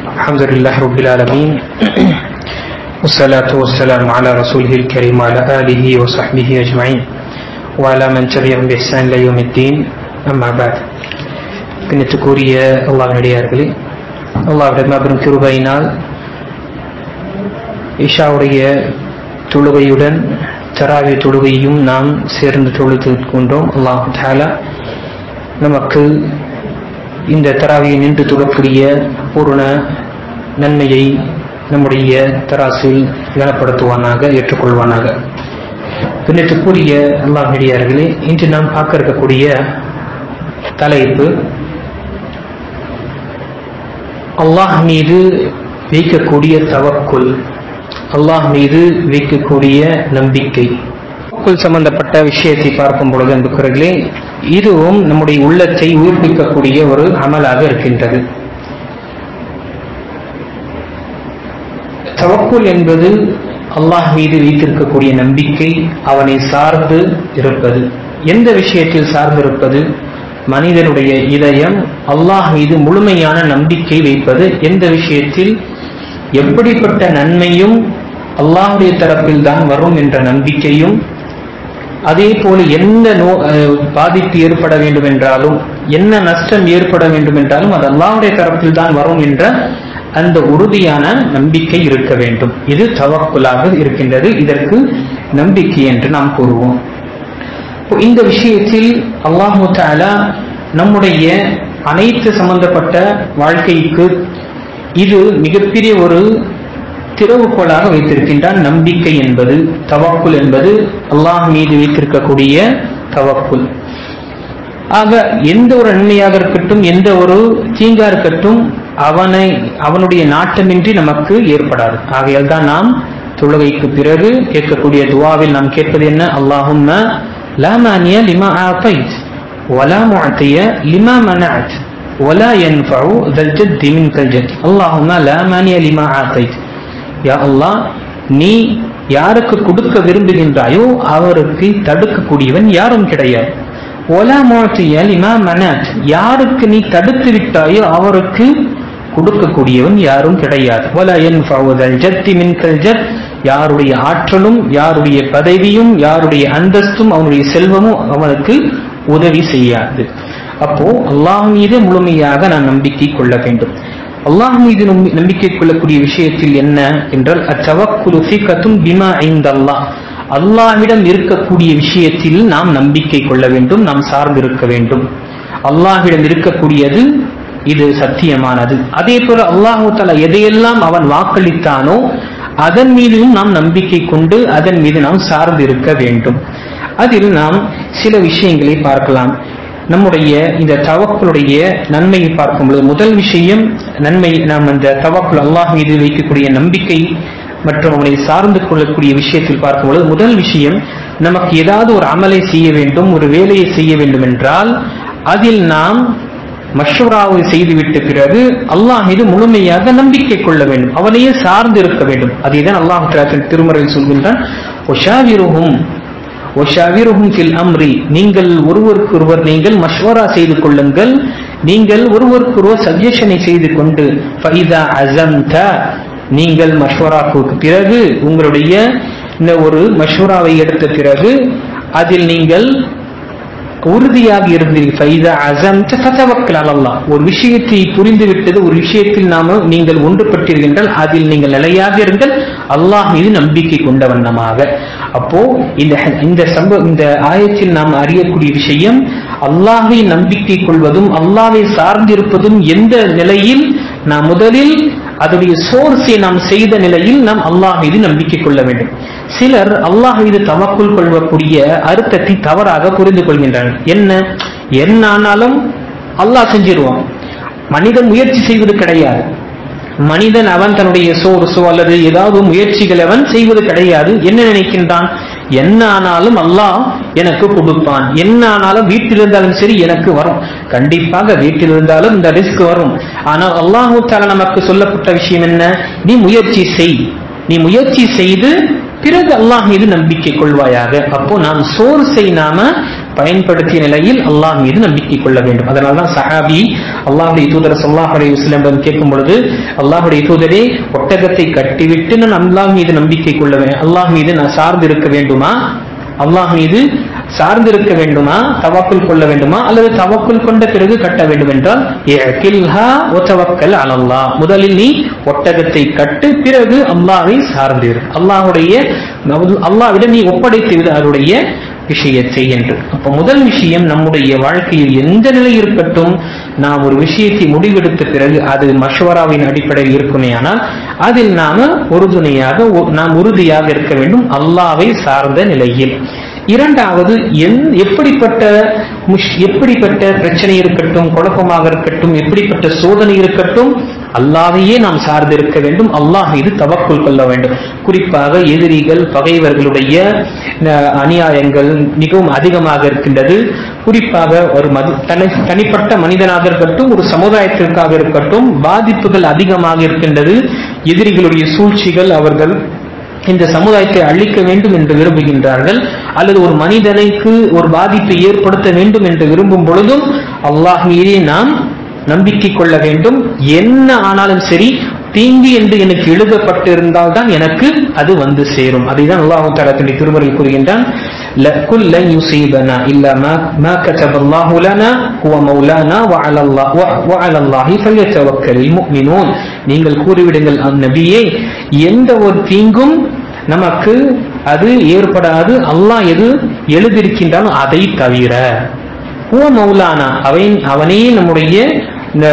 الحمد لله رب العالمين والصلاة والسلام على رسوله الكريم وعلى آله وصحبه أجمعين وعلى من تبعهم بإحسان إلى يوم الدين أما بعد கண்ணியத்துக்குரிய அல்லாஹினடியார்களே அல்லாஹுடைய மாபெரும் கிருபையினால் இஷாவுடைய தொழுகையுடன் தராவிய தொழுகையும் நாம் சேர்ந்து தொழுது கொண்டோம் அல்லாஹு தாலா நமக்கு இந்த தராவியை நின்று தொழக்கூடிய பூர்ண நன்மையை நம்முடைய தராசில் கனப்படுத்துவானாக ஏற்றுக்கொள்வானாக. பின்னத்துக்குரிய அல்லாஹடியார்களே இன்று நாம் பார்க்க இருக்கக்கூடிய தலைப்பு அல்லாஹ் மீது வைக்கக்கூடிய தவக்குள் அல்லாஹ் மீது வைக்கக்கூடிய நம்பிக்கை. சம்பந்தப்பட்ட விஷயத்தை பார்க்கும் பொழுது அன்புக்குறர்களே இதுவும் நம்முடைய உள்ளத்தை உயிர்ப்பிக்கக்கூடிய ஒரு அமலாக இருக்கின்றது. தவக்குள் என்பது அல்லாஹ் மீது வைத்திருக்கக்கூடிய நம்பிக்கை அவனை சார்ந்து இருப்பது. எந்த விஷயத்தில் சார்ந்திருப்பது? மனிதனுடைய இதயம் அல்லாஹ் மீது முழுமையான நம்பிக்கை வைப்பது. எந்த விஷயத்தில்? எப்படிப்பட்ட நன்மையும் அல்லாஹுடைய தரப்பில் தான் வரும் என்ற நம்பிக்கையும் அதே போல என்ன நோ பாதிப்பு ஏற்பட வேண்டும் என்றாலும் என்ன நஷ்டம் ஏற்பட வேண்டும் என்றாலும் அது அல்லாவுடைய தரப்பில் தான் வரும் என்ற அந்த உறுதியான நம்பிக்கை இருக்க வேண்டும். இது தவக்குலாக இருக்கின்றது. இதற்கு நம்பிக்கை என்று நாம் கூறுவோம். இந்த விஷயத்தில் அல்லாஹு தாலா நம்முடைய அனைத்து சம்பந்தப்பட்ட வாழ்க்கைக்கு இது மிகப்பெரிய ஒரு திறவுகோலாக வைத்திருக்கின்றான் நம்பிக்கை என்பது தவக்குல் என்பது அல்லாஹ் மீது வைத்திருக்கக்கூடிய தவக்குல் ஆக எந்த ஒரு நன்மையாக இருக்கட்டும் எந்த ஒரு தீங்கா இருக்கட்டும் அவனை அவனுடைய நாட்டமின்றி நமக்கு ஏற்படாது ஆகையால் தான் நாம் தொழுகைக்கு பிறகு கேட்கக்கூடிய துவாவில் நாம் கேட்பது என்ன அல்லாஹும் لا مانع لما أعطيت ولا معطي لما منعت ولا ينفع ذا الجد منك الجد اللهم لا مانع لما أعطيت யா அல்லாஹ் நீ யாருக்கு கொடுக்க விரும்புகின்றாயோ அவருக்கு தடுக்கக்கூடியவன் யாரும் கிடையாது. ஒலா மாற்றிய லிமா யாருக்கு நீ தடுத்து விட்டாயோ அவருக்கு கொடுக்கக்கூடியவன் யாரும் கிடையாது. ஒலா என் ஜத்தி மின்கல் ஜத் யாருடைய ஆற்றலும் யாருடைய பதவியும் யாருடைய அந்தஸ்தும் அவனுடைய செல்வமும் அவனுக்கு உதவி செய்யாது. அப்போ அல்லாஹ் மீது முழுமையாக நான் நம்பிக்கை கொள்ள வேண்டும். அல்லாஹ் மீது நம்பிக்கை கொள்ளக்கூடிய விஷயத்தில் என்ன என்றால் அத்தவக்குலு ஃபிகத்தும் பிமா ஐந்தல்லாஹ் அல்லாஹ்விடம் இருக்கக்கூடிய விஷயத்தில் நாம் நம்பிக்கை கொள்ள வேண்டும் நாம் சார்ந்திருக்க வேண்டும். அல்லாஹ்விடம் இருக்கக்கூடியது இது சத்தியமானது. அதே போல அல்லாஹு தலா எதையெல்லாம் அவன் வாக்களித்தானோ அதன் மீதும் நாம் நம்பிக்கை கொண்டு அதன் மீது நாம் சார்ந்து இருக்க வேண்டும். அதில் நாம் சில விஷயங்களை பார்க்கலாம். நம்முடைய இந்த தவக்களுடைய நன்மையை பார்க்கும்போது முதல் விஷயம் நன்மை நாம் அந்த தவக்குள் அல்லாஹ் மீது வைக்கக்கூடிய நம்பிக்கை மற்றும் அவனை சார்ந்து கொள்ளக்கூடிய விஷயத்தில் பார்க்கும்பொழுது முதல் விஷயம் நமக்கு ஏதாவது ஒரு அமலை செய்ய வேண்டும் ஒரு வேலையை செய்ய வேண்டும் என்றால் அதில் நாம் மஷூராவை செய்துவிட்ட பிறகு அல்லாஹ் மீது முழுமையாக நம்பிக்கை கொள்ள வேண்டும் அவனையே சார்ந்து இருக்க வேண்டும். அதேதான் அல்லாஹ் திருமறையில் சொல்கின்றான் ஒஷாவிருஹும் ஃபில் அம்ரி நீங்கள் ஒருவருக்கொருவர் நீங்கள் மஷ்வரா செய்து கொள்ளுங்கள். நீங்கள் ஒருவருக்கொருவர் சஜஷனை செய்து கொண்டு ஃபைதா அசம்த நீங்கள் மஷ்வராக்கு பிறகு உங்களுடைய இந்த ஒரு மஷ்வராவை எடுத்த பிறகு அதில் நீங்கள் உறுதியாக இருந்தீர்கள். ஒரு விஷயத்தை புரிந்துவிட்டது ஒரு விஷயத்தில் நாம நீங்கள் ஒன்றுபட்டீர்கள் அதில் நீங்கள் நிலையாக இருங்கள். அல்லாஹ் மீது நம்பிக்கை கொண்ட வண்ணமாக. அப்போ இந்த இந்த சம்பவ இந்த ஆயத்தில் நாம் அறியக்கூடிய விஷயம் அல்லாஹை நம்பிக்கை கொள்வதும் அல்லாவை சார்ந்திருப்பதும் எந்த நிலையில் நாம் முதலில் அதனுடைய சோர்ஸை நாம் செய்த நிலையில் நாம் அல்லாஹ் மீது நம்பிக்கை கொள்ள வேண்டும். சிலர் அல்லாஹ் மீது தமக்குள் கொள்ளக்கூடிய அர்த்தத்தை தவறாக புரிந்து கொள்கின்றனர் என்ன? என்ன ஆனாலும் அல்லாஹ் செஞ்சிருவான். மனிதன் முயற்சி செய்வது கிடையாது. மனிதன் அவன் தன்னுடைய சோர்ஸோ அல்லது ஏதாவது முயற்சிகள் அவன் செய்வது கிடையாது. என்ன நினைக்கின்றான்? என்ன ஆனாலும் அல்லாஹ் எனக்கு கொடுப்பான். என்ன ஆனாலும் வீட்டில் இருந்தாலும் சரி எனக்கு வரும். கண்டிப்பாக வீட்டில் இருந்தாலும் இந்த ரிஸ்க் வரும். ஆனால் அல்லாஹூ நமக்கு சொல்லப்பட்ட விஷயம் என்ன? நீ முயற்சி செய். நீ முயற்சி செய்து பிறகு அல்லாஹ் மீது நம்பிக்கை கொள்வாயாக. அப்போ நாம் சோர்ஸை நாம பயன்படுத்திய நிலையில் அல்லாஹ் மீது நம்பிக்கை கொள்ள வேண்டும். அதனால தான் சஹாபி அல்லாஹுடைய தூதர் சல்லாஹுடைய அலைஹி கேட்கும் பொழுது அல்லாஹுடைய தூதரே ஒட்டகத்தை கட்டிவிட்டு நான் அல்லாஹ் மீது நம்பிக்கை கொள்ள வேண்டும். அல்லாஹ் மீது நான் சார்ந்து இருக்க வேண்டுமா? அல்லாஹ் மீது சார்ந்திருக்க வேண்டுமா? தவக்குள் கொள்ள வேண்டுமா? அல்லது தவக்குள் கொண்ட பிறகு கட்ட வேண்டும் என்றால் இஅ்கில்ஹா முதலில் நீ ஒட்டகத்தை கட்டு பிறகு அல்லாவை சார்ந்திரு அல்லாஹுடைய அல்லாஹ்விடம் நீ ஒப்படைத்து விடு அதனுடைய விஷயத்தை என்று. அப்ப முதல் விஷயம் நம்முடைய வாழ்க்கையில் எந்த நிலை இருக்கட்டும் நாம் ஒரு விஷயத்தை முடிவெடுத்த பிறகு அது மஷ்வராவின் அடிப்படையில் இருக்குமே ஆனால் அதில் நாம உறுதுணையாக ஒ- நாம் உறுதியாக இருக்க வேண்டும் அல்லாவை சார்ந்த நிலையில். இரண்டாவது எப்படிப்பட்ட முஷ்- எப்படிப்பட்ட பிரச்சனை இருக்கட்டும் குழப்பமாக இருக்கட்டும் எப்படிப்பட்ட சோதனை இருக்கட்டும் அல்லாவையே நாம் சார்ந்து இருக்க வேண்டும். அல்லாஹ் மீது தவக்குள் கொள்ள வேண்டும். குறிப்பாக எதிரிகள் பகைவர்களுடைய அஹ், அநியாயங்கள் மிகவும் அதிகமாக இருக்கின்றது. குறிப்பாக ஒரு மது தனி- தனிப்பட்ட மனிதனாக இருக்கட்டும் ஒரு சமுதாயத்திற்காக இருக்கட்டும் பாதிப்புகள் அதிகமாக இருக்கின்றது. எதிரிகளுடைய சூழ்ச்சிகள் அவர்கள் இந்த சமுதாயத்தை அழிக்க வேண்டும் என்று விரும்புகின்றார்கள். அல்லது ஒரு மனிதனுக்கு ஒரு பாதிப்பை ஏற்படுத்த வேண்டும் என்று விரும்பும் பொழுதும் அல்லாஹ் மீதே நாம் நம்பிக்கை கொள்ள வேண்டும். என்ன ஆனாலும் சரி தீங்கு என்று எனக்கு எழுதப்பட்டிருந்தால் தான் எனக்கு அது வந்து சேரும். அதைதான் அல்லாஹு தஆலா தன்னுடைய திருமறையில் கூறுகின்றான். வ- நீங்கள் கூறிவிடுங்கள் அந்நபியே எந்த ஒரு தீங்கும் நமக்கு அது ஏற்படாது. அல்லாஹ் எது எழுதியிருக்கின்றாலும் அதை தவிர. ஓ மௌலானா. அவன் அவனே நம்முடைய இந்த,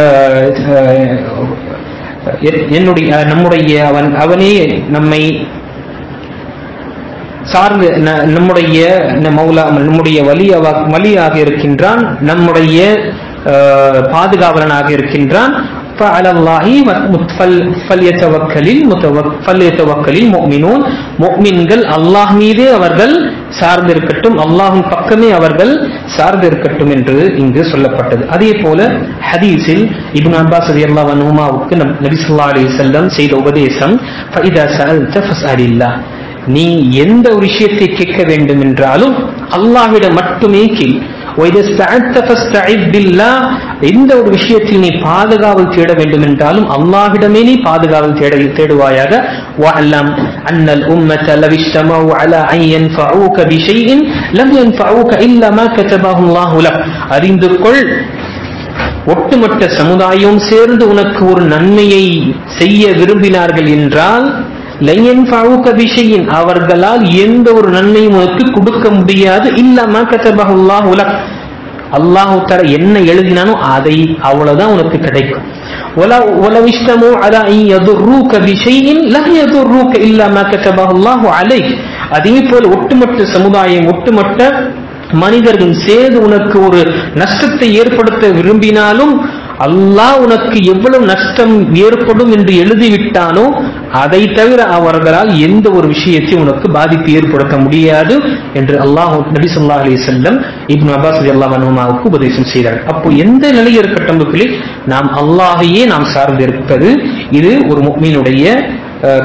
என்னுடைய நம்முடைய அவன் அவனே நம்மை சார்ந்து ந- நம்முடைய மௌலா நம்முடைய வலியாக வலியாக இருக்கின்றான் நம்முடைய பாதுகாவலனாக இருக்கின்றான் فعلى الله فل- فليتوكل المتوك- فليتوكل المؤمنون முஃமின்கள் அல்லாஹ் மீதே அவர்கள் சார்ந்திருக்கட்டும் அல்லாஹ்வின் பக்கமே அவர்கள் சார்ந்திருக்கட்டும் என்று இங்கு சொல்லப்பட்டது அதே போல ஹதீஸில் இப்னு அப்பாஸ் ரலியல்லாஹு அன்ஹுமாவுக்கு நபி ஸல்லல்லாஹு அலைஹி வஸல்லம் செய்த உபதேசம் فإذا سألت فاسأل الله நீ எந்த ஒரு விஷயத்தை கேட்க வேண்டும் என்றாலும் அல்லாஹ்விடம் மட்டுமே கேள் وَإِذَا اسْتَعَذْتَ فَاسْتَعِذْ بِاللَّهِ எந்த ஒரு விஷயத்தில் நீ பாதுகாவல் தேட வேண்டும் என்றாலும் அல்லாஹ்விடமே நீ பாதுகாவல் தேட தேடுவாயாக وَاعْلَمْ أَنَّ الْأُمَّةَ لَوِ اجْتَمَعُوا عَلَى أَن يَنفَعُوكَ بِشَيْءٍ لَمْ يَنفَعُوكَ إِلَّا مَا كَتَبَهُ اللَّهُ لَكَ அறிந்து கொள் ஒட்டுமொத்த சமுதாயம் சேர்ந்து உனக்கு ஒரு நன்மையை செய்ய விரும்பினார்கள் என்றால் லையன் விஷயின் அவர்களால் எந்த ஒரு நன்மையும் உனக்கு கொடுக்க முடியாது. இல்லாம கத்தபகுல்லா உலக் அல்லாஹு தர என்ன எழுதினானோ அதை அவ்வளவுதான் உனக்கு கிடைக்கும். அதே போல ஒட்டுமொத்த சமுதாயம் ஒட்டுமொத்த மனிதர்கள் சேது உனக்கு ஒரு நஷ்டத்தை ஏற்படுத்த விரும்பினாலும் அல்லாஹ் உனக்கு எவ்வளவு நஷ்டம் ஏற்படும் என்று எழுதிவிட்டானோ அதை தவிர அவர்களால் எந்த ஒரு விஷயத்தையும் உனக்கு பாதிப்பு ஏற்படுத்த முடியாது என்று அல்லாஹ் நபி சொல்லா அலி செல்லம் இப்னு அப்பாஸ் அல்லா அன்ஹுமாவுக்கு உபதேசம் செய்தார் அப்போ எந்த நிலை இருக்கட்டும் நாம் அல்லாஹையே நாம் சார்ந்திருப்பது இது ஒரு முஃமினுடைய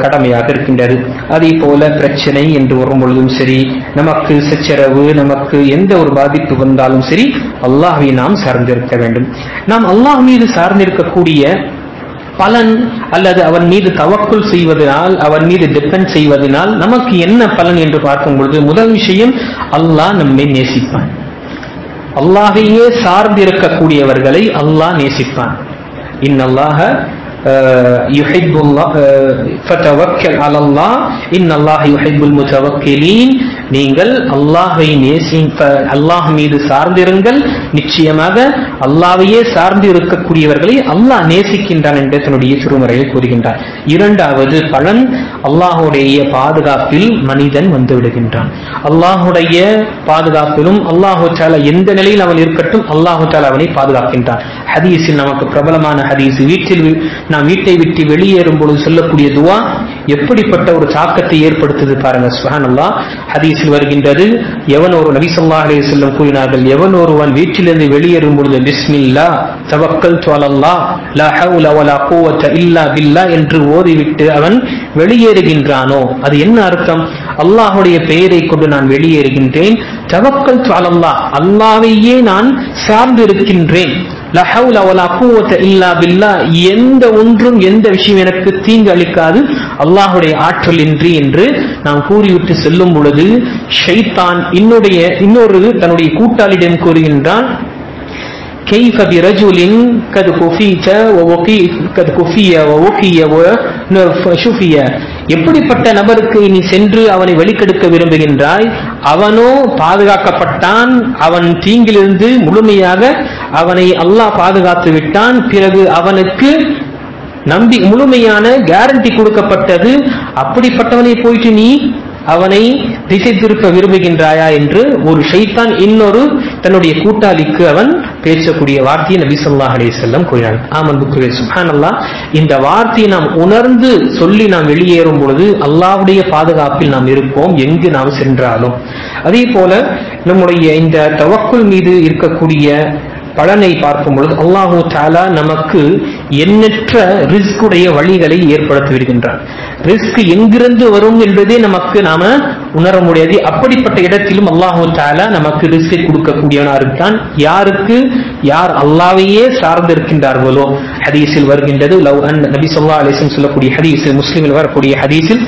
கடமையாக இருக்கின்றது. அதே போல பிரச்சனை என்று வரும் பொழுதும் சரி நமக்கு சச்சரவு நமக்கு எந்த ஒரு பாதிப்பு வந்தாலும் சரி அல்லாஹை நாம் சார்ந்திருக்க வேண்டும். நாம் அல்லாஹ் மீது சார்ந்திருக்கக்கூடிய பலன் அல்லது அவன் மீது தவக்குள் செய்வதனால் அவன் மீது டிபெண்ட் செய்வதனால் நமக்கு என்ன பலன் என்று பார்க்கும் பொழுது முதல் விஷயம் அல்லாஹ் நம்மை நேசிப்பான். அல்லாஹையே சார்ந்திருக்கக்கூடியவர்களை அல்லாஹ் நேசிப்பான். இன்னல்லாஹ يحب الله فتوكل على الله. إن الله يحب المتوكلين. நீங்கள் அல்லாஹை நேசி அல்லாஹ் மீது சார்ந்திருங்கள். நிச்சயமாக அல்லாவையே சார்ந்து இருக்கக்கூடியவர்களை அல்லாஹ் நேசிக்கின்றான் என்று தன்னுடைய சிறுமுறையில் கூறுகின்றார். இரண்டாவது பலன் அல்லாஹுடைய பாதுகாப்பில் மனிதன் வந்து விடுகின்றான். அல்லாஹுடைய பாதுகாப்பிலும் அல்லாஹு எந்த நிலையில் அவன் இருக்கட்டும் அல்லாஹு அவனை பாதுகாக்கின்றான். ஹதீஸில் நமக்கு பிரபலமான ஹதீஸ் வீட்டில் நாம் வீட்டை விட்டு வெளியேறும் பொழுது சொல்லக்கூடிய துவா எப்படிப்பட்ட ஒரு தாக்கத்தை ஏற்படுத்துது பாருங்க சுஹானல்லா. ஹதீஸில் வருகின்றது எவன் ஒரு நபி ஸல்லல்லாஹு செல்லம் கூறினார்கள் எவன் ஒருவன் வீட்டிலிருந்து வெளியேறும் பொழுது பிஸ்மில்லா தவக்கல் துவலல்லா லா ஹவுல வலா குவத்த இல்லா பில்லா என்று ஓதிவிட்டு அவன் வெளியேறுகின்றானோ? அது என்ன அர்த்தம்? அல்லாஹுடைய பெயரை கொண்டு நான் வெளியேறுகின்றேன் தவக்கல் துவலல்லா அல்லாவையே நான் சார்ந்திருக்கின்றேன். இருக்கின்றேன் லா ஹவுல வலா குவத்த இல்லா பில்லாஹ் எந்த ஒன்றும் எந்த விஷயம் எனக்கு தீங்கு அளிக்காது அல்லாஹுடைய ஆற்றல் இன்றி என்று நாம் கூறிவிட்டு செல்லும் பொழுது ஷைத்தான் இன்னுடைய இன்னொரு தன்னுடைய கூட்டாளியிடம் கூறுகின்றான் كيف برجل قد كفيت ووقي قد كفي ووقي وشفي எப்படிப்பட்ட நபருக்கு நீ சென்று அவனை வெளிக்கெடுக்க விரும்புகின்றாய்? அவனோ பாதுகாக்கப்பட்டான். அவன் தீங்கிலிருந்து முழுமையாக அவனை அல்லாஹ் பாதுகாத்து விட்டான். பிறகு அவனுக்கு நம்பி முழுமையான கேரண்டி கொடுக்கப்பட்டது. அப்படிப்பட்டவனை போயிட்டு நீ அவனை திசை திருப்ப விரும்புகின்றாயா என்று ஒரு ஷைத்தான் இன்னொரு தன்னுடைய கூட்டாளிக்கு அவன் பேசக்கூடிய வார்த்தையை நபி சொல்லா அலி செல்லம் கூறினான். ஆமந்துக்குவே சுஹான் இந்த வார்த்தையை நாம் உணர்ந்து சொல்லி நாம் வெளியேறும் பொழுது அல்லாவுடைய பாதுகாப்பில் நாம் இருப்போம். எங்கு நாம் சென்றாலும். அதே போல நம்முடைய இந்த தவக்குள் மீது இருக்கக்கூடிய பலனை பார்க்கும் பொழுது அல்லாஹூ தாலா நமக்கு எண்ணற்ற ரிஸ்குடைய வழிகளை ஏற்படுத்தி விடுகின்றார் ரிஸ்க் எங்கிருந்து வரும் என்பதே நமக்கு நாம உணர முடியாது. அப்படிப்பட்ட இடத்திலும் அல்லாஹூ தாலா நமக்கு ரிஸ்கை கொடுக்கக்கூடியவனா இருக்கான் யாருக்கு? யார் அல்லாவையே சார்ந்திருக்கின்றார்களோ. ஹதீஸில் வருகின்றது லவ் அன் நபி சொல்லா அலிசன் சொல்லக்கூடிய ஹதீஸில் முஸ்லீமில் வரக்கூடிய ஹதீஸில்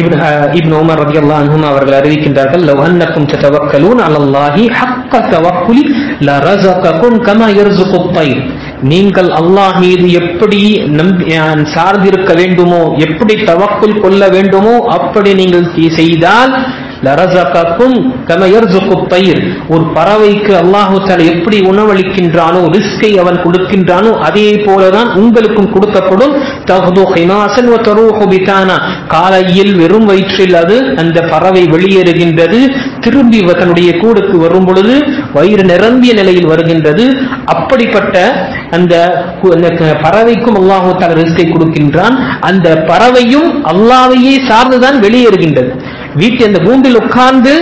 இப்னு இப்னு உமர் ரலியல்லாஹு அன்ஹும் அவர்கள் அறிவிக்கின்றார்கள் லவ் அன்னக்கும் ததவக்கலூன் அலல்லாஹி ஹக்க தவக்குலி லரஸககும் கமா யர்ஸுகு தைர். நீங்கள் அல்லாஹ் மீது எப்படி சார்ந்திருக்க வேண்டுமோ எப்படி தவக்குல் கொள்ள வேண்டுமோ அப்படி நீங்கள் செய்தால் லரசகக்கும் கம யர்சுகு பயிர் ஒரு பறவைக்கு அல்லாஹு எப்படி உணவளிக்கின்றானோ ரிஸ்கை அவன் கொடுக்கின்றானோ அதே போலதான் உங்களுக்கும் கொடுக்கப்படும். தஹ்து ஹிமாசன் காலையில் வெறும் வயிற்றில் அது அந்த பறவை வெளியேறுகின்றது. திரும்பி தன்னுடைய கூடுக்கு வரும் பொழுது வயிறு நிரம்பிய நிலையில் வருகின்றது. அப்படிப்பட்ட அந்த பறவைக்கும் அல்லாஹு தஆலா ரிஸ்கை கொடுக்கின்றான். அந்த பறவையும் அல்லாவையே சார்ந்துதான் வெளியேறுகின்றது. வீட்டு அந்த கூண்டில் உட்கார்ந்து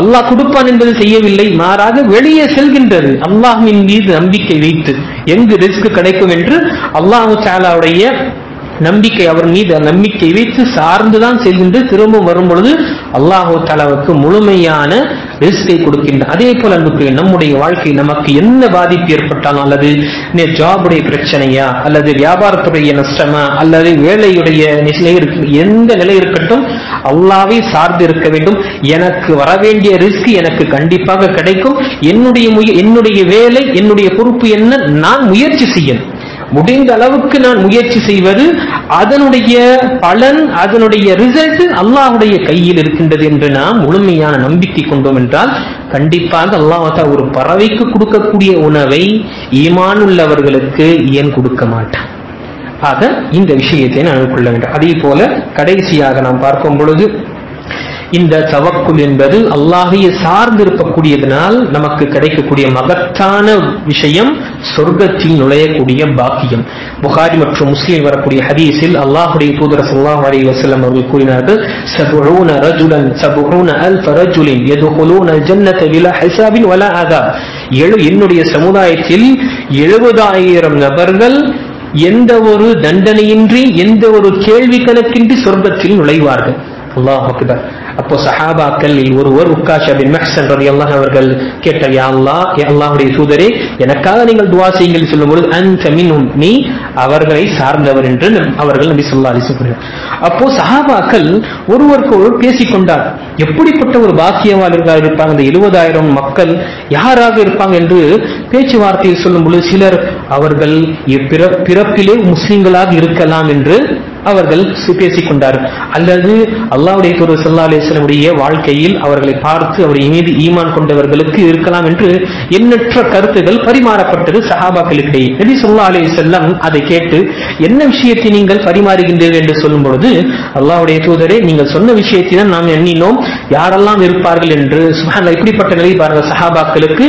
அல்லாஹ் கொடுப்பான் என்பது செய்யவில்லை மாறாக வெளியே செல்கின்றது. அல்லாஹின் மீது நம்பிக்கை வைத்து எங்கு ரிஸ்க் கிடைக்கும் என்று அல்லாஹு சாலாவுடைய நம்பிக்கை அவர் மீது நம்பிக்கை வைத்து சார்ந்துதான் செல்கின்ற திரும்ப வரும் பொழுது அல்லாஹு தாலாவுக்கு முழுமையான ரிஸ்கை கொடுக்கின்ற அதே போல அன்புக்கு நம்முடைய வாழ்க்கை நமக்கு என்ன பாதிப்பு ஏற்பட்டாலும் அல்லது ஜாபுடைய பிரச்சனையா அல்லது வியாபாரத்துடைய நஷ்டமா அல்லது வேலையுடைய நிலை எந்த நிலை இருக்கட்டும் அல்லாவே சார்ந்து இருக்க வேண்டும். எனக்கு வரவேண்டிய ரிஸ்க் எனக்கு கண்டிப்பாக கிடைக்கும். என்னுடைய என்னுடைய வேலை என்னுடைய பொறுப்பு என்ன நான் முயற்சி செய்யணும். முடிந்த அளவுக்கு நான் முயற்சி செய்வது அதனுடைய பலன் அதனுடைய ரிசல்ட் அல்லாஹுடைய கையில் இருக்கின்றது என்று நாம் முழுமையான நம்பிக்கை கொண்டோம் என்றால் கண்டிப்பாக அல்லாஹா ஒரு பறவைக்கு கொடுக்கக்கூடிய உணவை ஈமான் உள்ளவர்களுக்கு ஏன் கொடுக்க மாட்டான்? ஆக இந்த விஷயத்தை நான் கொள்ள வேண்டும். அதே போல கடைசியாக நாம் பார்க்கும் பொழுது இந்த தவக்குல் என்பது அல்லாஹையை சார்ந்திருக்கக்கூடியதனால் நமக்கு கிடைக்கக்கூடிய மகத்தான விஷயம் சொர்க்கத்தில் நுழையக்கூடிய பாக்கியம். புகாரி மற்றும் முஸ்லீம் வரக்கூடிய ஹதீஸில் அல்லாஹுடைய தூதர் சல்லாஹ் அலி வசலம் அவர்கள் கூறினார்கள் சபுஊன ரஜுலன் சபுஊன அல்ஃப எதுகுலூன ஜன்னத விலா ஹிசாபின் வலா அதா எழு என்னுடைய சமுதாயத்தில் எழுபதாயிரம் நபர்கள் எந்த ஒரு தண்டனையின்றி எந்த ஒரு கேள்வி கணக்கின்றி சொர்க்கத்தில் நுழைவார்கள். அல்லாஹ் அக்பர். அப்போ சஹாபாக்கள் ஒருவர் உக்காஷா பின் ரதி அல்லாஹ் அவர்கள் கேட்ட யா எனக்காக நீங்கள் துவா செய்யுங்கள் சொல்லும்போது அந்த மின்ஹும் நீ அவர்களை சார்ந்தவர் என்று அவர்கள் நபி சொல்லா அலிசு அப்போ சஹாபாக்கள் ஒருவருக்கு ஒருவர் பேசிக்கொண்டார் எப்படிப்பட்ட ஒரு பாக்கியவாளர்களாக இருப்பாங்க? இந்த எழுபதாயிரம் மக்கள் யாராக இருப்பாங்க என்று பேச்சுவார்த்தையில் சொல்லும் பொழுது சிலர் அவர்கள் பிறப்பிலே முஸ்லிம்களாக இருக்கலாம் என்று அவர்கள் பேசிக் கொண்டார் அல்லது அல்லாவுடைய தூர் சல்லா அலிஸ்லமுடைய வாழ்க்கையில் அவர்களை பார்த்து அவரை மீது ஈமான் கொண்டவர்களுக்கு இருக்கலாம் என்று எண்ணற்ற கருத்துகள் பரிமாறப்பட்டது சஹாபாக்களுக்கிடையே. நபி சொல்லா அலி செல்லம் அதை கேட்டு என்ன விஷயத்தை நீங்கள் பரிமாறுகின்றீர்கள் என்று சொல்லும் பொழுது அல்லாவுடைய தூதரே நீங்கள் சொன்ன விஷயத்தை தான் நாம் எண்ணினோம். யாரெல்லாம் இருப்பார்கள் என்று சுஹான் இப்படிப்பட்ட நிலை பாருங்கள் சஹாபாக்களுக்கு.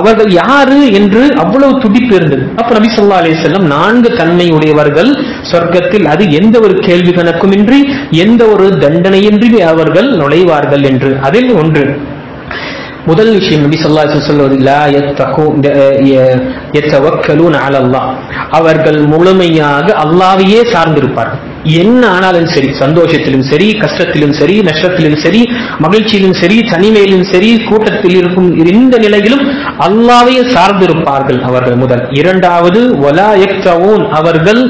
அவர்கள் யாரு என்று அவ்வளவு துடிப்பு இருந்தது. அப்ப நபி சொல்லா அலி செல்லம் நான்கு தன்மை உடையவர்கள் சொர்க்கத்தில் அது எந்த ஒரு கேள்வி கணக்குமின்றி எந்த ஒரு தண்டனையின்றி அவர்கள் நுழைவார்கள் என்று. அதில் ஒன்று முதல் விஷயம் நபி சொல்லா சொல்வது லா அவர்கள் முழுமையாக அல்லாவையே சார்ந்திருப்பார்கள். என்ன ஆனாலும் சரி சந்தோஷத்திலும் சரி கஷ்டத்திலும் சரி நஷ்டத்திலும் சரி மகிழ்ச்சியிலும் சரி தனிமையிலும் சரி கூட்டத்தில் இருக்கும் எந்த நிலையிலும் அல்லாவையே சார்ந்திருப்பார்கள் அவர்கள் முதல். இரண்டாவது அவர்கள்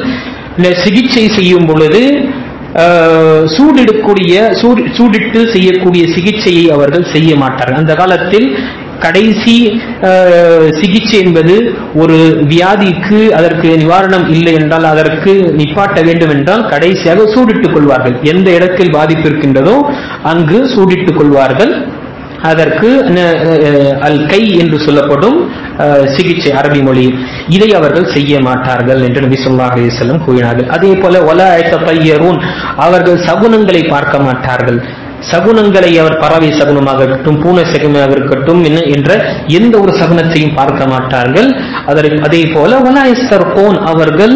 சிகிச்சை செய்யும் பொழுது சூடிடக்கூடிய சூடிட்டு செய்யக்கூடிய சிகிச்சையை அவர்கள் செய்ய மாட்டார்கள். அந்த காலத்தில் கடைசி சிகிச்சை என்பது ஒரு வியாதிக்கு அதற்கு நிவாரணம் இல்லை என்றால் அதற்கு நிப்பாட்ட வேண்டும் என்றால் கடைசியாக சூடிட்டுக் கொள்வார்கள். எந்த இடத்தில் பாதிப்பு இருக்கின்றதோ அங்கு சூடிட்டுக் கொள்வார்கள். அதற்கு அல் கை என்று சொல்லப்படும் சிகிச்சை அரபி மொழி. இதை அவர்கள் செய்ய மாட்டார்கள் என்று நபி சொல்லா அலிசல்லம் கூறினார்கள். அதே போல ஒல பையரூன் அவர்கள் சகுனங்களை பார்க்க மாட்டார்கள். சகுனங்களை அவர் பறவை சகுனமாக இருக்கட்டும் பூனை சகுனமாக இருக்கட்டும் என்ன என்ற எந்த ஒரு சகுனத்தையும் பார்க்க மாட்டார்கள். அதற்கு அதே போல வலாயஸ்தர்கோன் அவர்கள்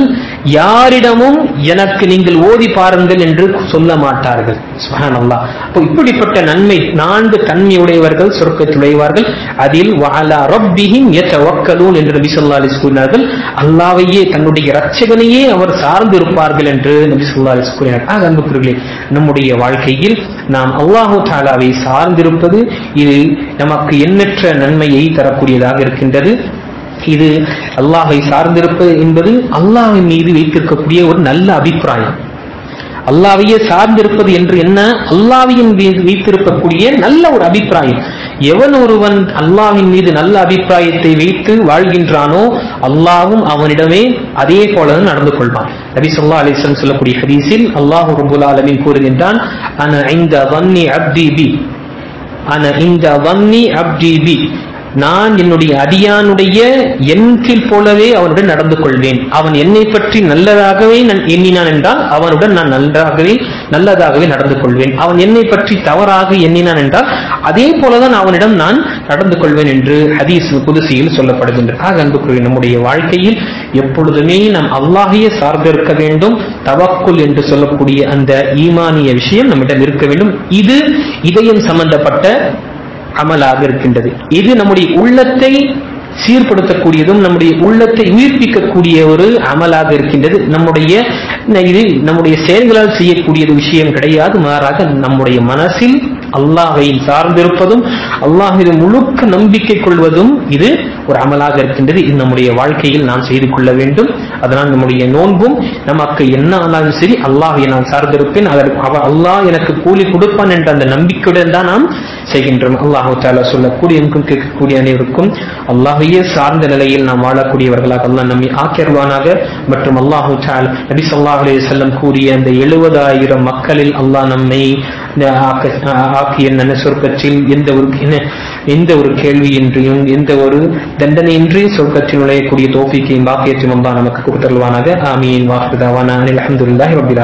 யாரிடமும் எனக்கு நீங்கள் ஓதி பாருங்கள் என்று சொல்ல மாட்டார்கள். சுஹானல்லா அப்போ இப்படிப்பட்ட நன்மை நான்கு தன்மையுடையவர்கள் சொர்க்கத்துடையவார்கள் அதில் வாலா ரப்பிஹிம் யத்தவக்கலூன் என்று நபி சொல்லா அலிஸ் கூறினார்கள். அல்லாவையே தன்னுடைய இரட்சகனையே அவர் சார்ந்து இருப்பார்கள் என்று நபி சொல்லா அலிஸ் கூறினார். ஆக அன்புக்குரியர்களே நம்முடைய வாழ்க்கையில் நாம் அல்லாஹு தாலாவை சார்ந்திருப்பது இது நமக்கு எண்ணற்ற நன்மையை தரக்கூடியதாக இருக்கின்றது. இது அல்லாஹை சார்ந்திருப்பது என்பது அல்லாஹின் மீது வைத்திருக்கக்கூடிய ஒரு நல்ல அபிப்பிராயம். அல்லாவையே சார்ந்திருப்பது என்று என்ன? அல்லாவியின் மீது வைத்திருக்கக்கூடிய நல்ல ஒரு அபிப்பிராயம். எவன் ஒருவன் அல்லாவின் மீது நல்ல அபிப்பிராயத்தை வைத்து வாழ்கின்றானோ அல்லாவும் அவனிடமே அதே போல நடந்து கொள்வான். நபி சொல்லா அலிஸ்லம் சொல்லக்கூடிய ஹதீஸில் அல்லாஹு ரபுல் ஆலமின் கூறுகின்றான் அன இந்த வன்னி அப்தி பி. அன இந்த வன்னி அப்டி பி. நான் என்னுடைய அடியானுடைய எண்ணில் போலவே அவனுடன் நடந்து கொள்வேன். அவன் என்னை பற்றி நல்லதாகவே நான் எண்ணினான் என்றால் அவனுடன் நான் நன்றாகவே நல்லதாகவே நடந்து கொள்வேன். அவன் என்னை பற்றி தவறாக எண்ணினான் என்றால் அதே போலதான் அவனிடம் நான் நடந்து கொள்வேன் என்று ஹதீஸ் புதுசியில் சொல்லப்படுகின்றது. ஆக அன்புக்குரிய நம்முடைய வாழ்க்கையில் எப்பொழுதுமே நாம் அல்லாஹையே சார்ந்திருக்க வேண்டும். தவக்குள் என்று சொல்லக்கூடிய அந்த ஈமானிய விஷயம் நம்மிடம் இருக்க வேண்டும். இது இதயம் சம்பந்தப்பட்ட அமலாக இருக்கின்றது. இது நம்முடைய உள்ளத்தை சீர்படுத்தக்கூடியதும் நம்முடைய உள்ளத்தை உயிர்ப்பிக்கக்கூடிய ஒரு அமலாக இருக்கின்றது. நம்முடைய இது நம்முடைய செயல்களால் செய்யக்கூடிய விஷயம் கிடையாது. மாறாக நம்முடைய மனசில் அல்லாஹை சார்ந்திருப்பதும் அல்லாஹின் முழுக்க நம்பிக்கை கொள்வதும் இது ஒரு அமலாக இருக்கின்றது. இது நம்முடைய வாழ்க்கையில் நாம் செய்து கொள்ள வேண்டும். அதனால் நம்முடைய நோன்பும் நமக்கு என்ன ஆனாலும் சரி அல்லாஹை நான் சார்ந்திருப்பேன். அதற்கு அல்லாஹ் எனக்கு கூலி கொடுப்பான் என்ற அந்த நம்பிக்கையுடன் தான் நாம் செய்கின்றோம். அல்லாஹு தாலா சொல்லக்கூடிய கேட்கக்கூடிய அனைவருக்கும் அல்லாஹையே சார்ந்த நிலையில் நாம் வாழக்கூடியவர்களாக அல்லாஹ் நம்மை ஆக்கியர்வானாக மற்றும் அல்லாஹு தால் நபி சொல்லாஹ் அலி செல்லம் கூறிய அந்த எழுபதாயிரம் மக்களில் அல்லாஹ் நம்மை ஆக்கிய நல்ல சொர்க்கத்தில் எந்த ஒரு எந்த ஒரு கேள்வியின்றியும் எந்த ஒரு தண்டனையின்றியும் சொர்க்கத்தில் நுழையக்கூடிய தோப்பிக்கையும் பாக்கியத்தையும் அல்லாஹ் நமக்கு கொடுத்தருவானாக ஆமீன். வாக்குதாவான அனில் அஹமதுல்லாஹி ரபிலா